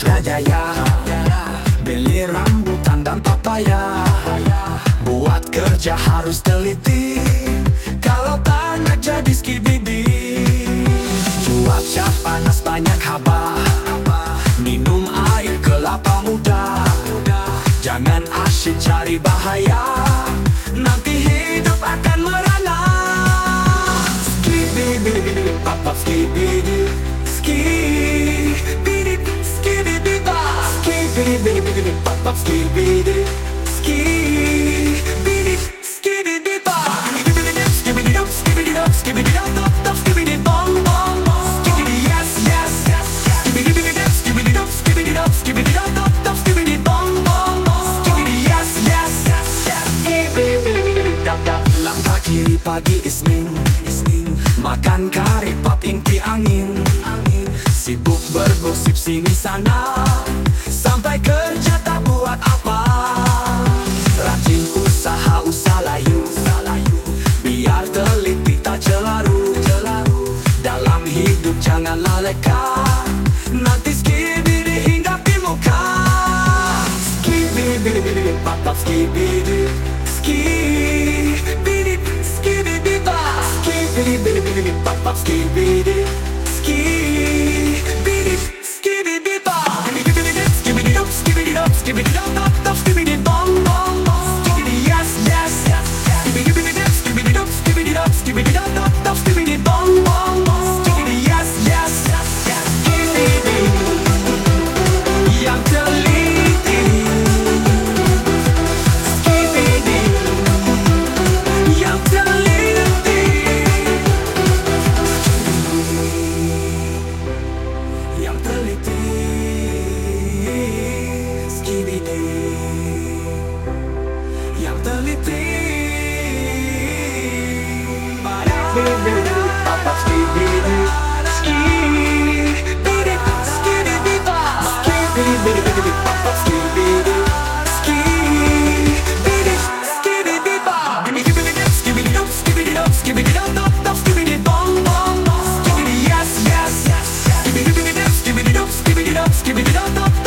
jaya Beli rambutan dan papaya. Buat kerja harus teliti. Kalau tanah jadi skibidi Cuaca panas banyak haba. Minum air kelapa muda. Jangan asyik cari bahaya. Nanti hidup akan merana. Skibidi Papa skibidi Skibidi Yes Skibidi Langkah kiri pagi Makan kari pap inti angin Sibuk bergosip sini sana Sampai kerja tak buat apa Rajin usaha usaha layu Biar teliti tak celaru Dalam hidup janganlah leka Nanti skibidi hingga di muka Skibidi Papap skibidi Skibidi Skibidi Skibidi Papap skibidi Skibidi Give me the